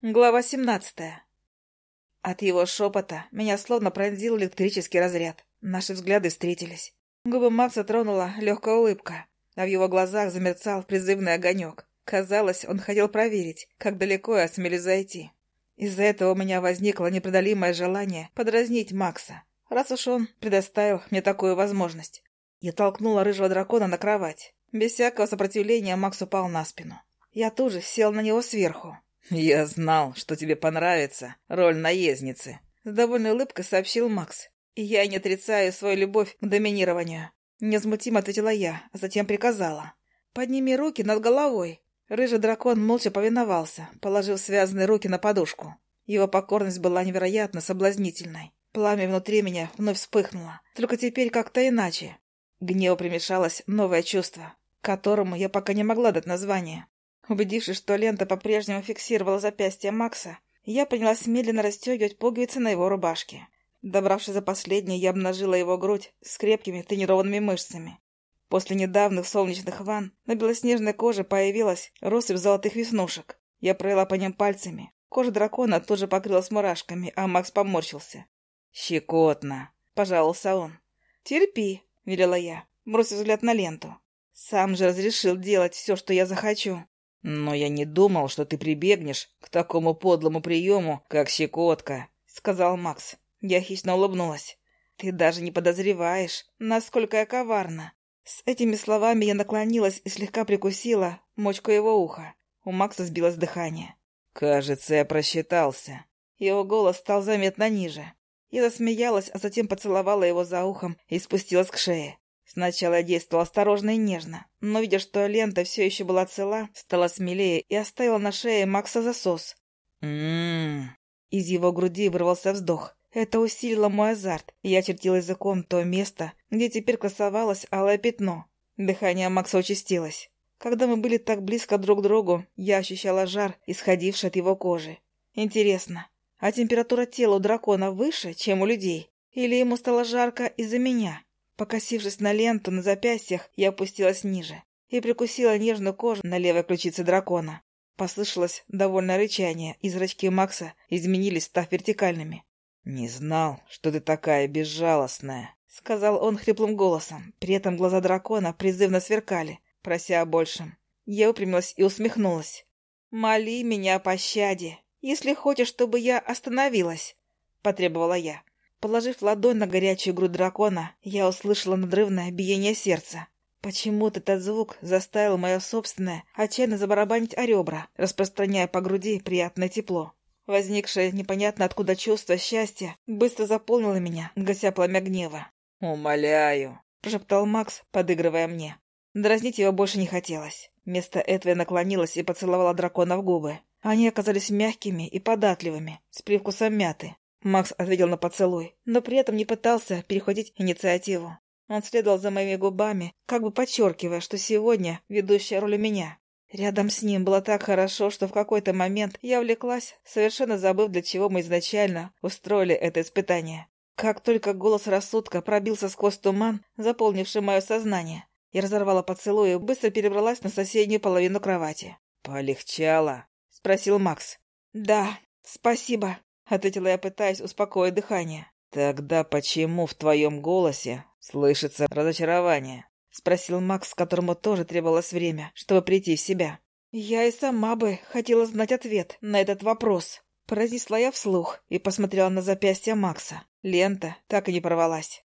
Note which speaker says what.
Speaker 1: Глава семнадцатая. От его шепота меня словно пронзил электрический разряд. Наши взгляды встретились. Губы Макса тронула легкая улыбка, а в его глазах замерцал призывный огонек. Казалось, он хотел проверить, как далеко я осмелюсь зайти. Из-за этого у меня возникло непреодолимое желание подразнить Макса, раз уж он предоставил мне такую возможность. Я толкнула рыжего дракона на кровать. Без всякого сопротивления Макс упал на спину. Я тут же сел на него сверху,
Speaker 2: «Я знал, что тебе понравится роль наездницы», —
Speaker 1: с довольной улыбкой сообщил Макс. Я не отрицаю свою любовь к доминированию. Невозмутимо ответила я, а затем приказала. «Подними руки над головой». Рыжий дракон молча повиновался, положив связанные руки на подушку. Его покорность была невероятно соблазнительной. Пламя внутри меня вновь вспыхнуло, только теперь как-то иначе. Гневу примешалось новое чувство, которому я пока не могла дать название. Убедившись, что лента по-прежнему фиксировала запястье Макса, я принялась медленно расстегивать пуговицы на его рубашке. Добравшись за последней, я обнажила его грудь с крепкими тренированными мышцами. После недавних солнечных ванн на белоснежной коже появилась россыпь золотых веснушек. Я провела по ним пальцами. Кожа дракона тут же покрылась мурашками, а Макс поморщился.
Speaker 2: «Щекотно!» — пожаловался он.
Speaker 1: «Терпи!» — велела я, бросив взгляд на ленту. «Сам же разрешил делать все, что я захочу.
Speaker 2: «Но я не думал, что ты прибегнешь к такому подлому приему, как щекотка», —
Speaker 1: сказал Макс. Я хищно улыбнулась. «Ты даже не подозреваешь, насколько я коварна». С этими словами я наклонилась и слегка прикусила мочку его уха. У Макса сбилось дыхание.
Speaker 2: «Кажется, я просчитался».
Speaker 1: Его голос стал заметно ниже. Я засмеялась, а затем поцеловала его за ухом и спустилась к шее. Сначала я действовала осторожно и нежно, но, видя, что лента все еще была цела, стала смелее и оставила на шее Макса засос.
Speaker 2: «М-м-м...»
Speaker 1: Из его груди вырвался вздох. Это усилило мой азарт, и я чертила языком то место, где теперь красовалось алое пятно. Дыхание Макса участилось. Когда мы были так близко друг к другу, я ощущала жар, исходивший от его кожи. Интересно, а температура тела у дракона выше, чем у людей? Или ему стало жарко из-за меня? Покосившись на ленту на запястьях, я опустилась ниже и прикусила нежную кожу на левой ключице дракона. Послышалось довольное рычание, и зрачки Макса изменились, став вертикальными.
Speaker 2: «Не знал, что ты такая безжалостная», —
Speaker 1: сказал он хриплым голосом. При этом глаза дракона призывно сверкали, прося о большем. Я выпрямилась и усмехнулась. «Моли меня о пощаде, если хочешь, чтобы я остановилась», — потребовала я. Положив ладонь на горячую грудь дракона, я услышала надрывное биение сердца. Почему-то этот звук заставил мое собственное отчаянно забарабанить о ребра, распространяя по груди приятное тепло. Возникшее непонятно откуда чувство счастья быстро заполнило меня, гася пламя гнева.
Speaker 2: «Умоляю», —
Speaker 1: прошептал Макс, подыгрывая мне. Дразнить его больше не хотелось. Вместо этого я наклонилась и поцеловала дракона в губы. Они оказались мягкими и податливыми, с привкусом мяты. Макс ответил на поцелуй, но при этом не пытался перехватить инициативу. Он следовал за моими губами, как бы подчеркивая, что сегодня ведущая роль у меня. Рядом с ним было так хорошо, что в какой-то момент я увлеклась, совершенно забыв, для чего мы изначально устроили это испытание. Как только голос рассудка пробился сквозь туман, заполнивший мое сознание, я разорвала поцелуй и быстро перебралась на соседнюю половину кровати.
Speaker 2: «Полегчало?»
Speaker 1: — спросил Макс. «Да, спасибо», — ответила я, пытаясь успокоить дыхание.
Speaker 2: «Тогда почему в твоем голосе слышится разочарование?»
Speaker 1: — спросил Макс, которому тоже требовалось время, чтобы прийти в себя. «Я и сама бы хотела знать ответ на этот вопрос», — произнесла я вслух и посмотрела на запястье Макса. Лента так и не порвалась.